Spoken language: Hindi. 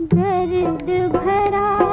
दर्द भरा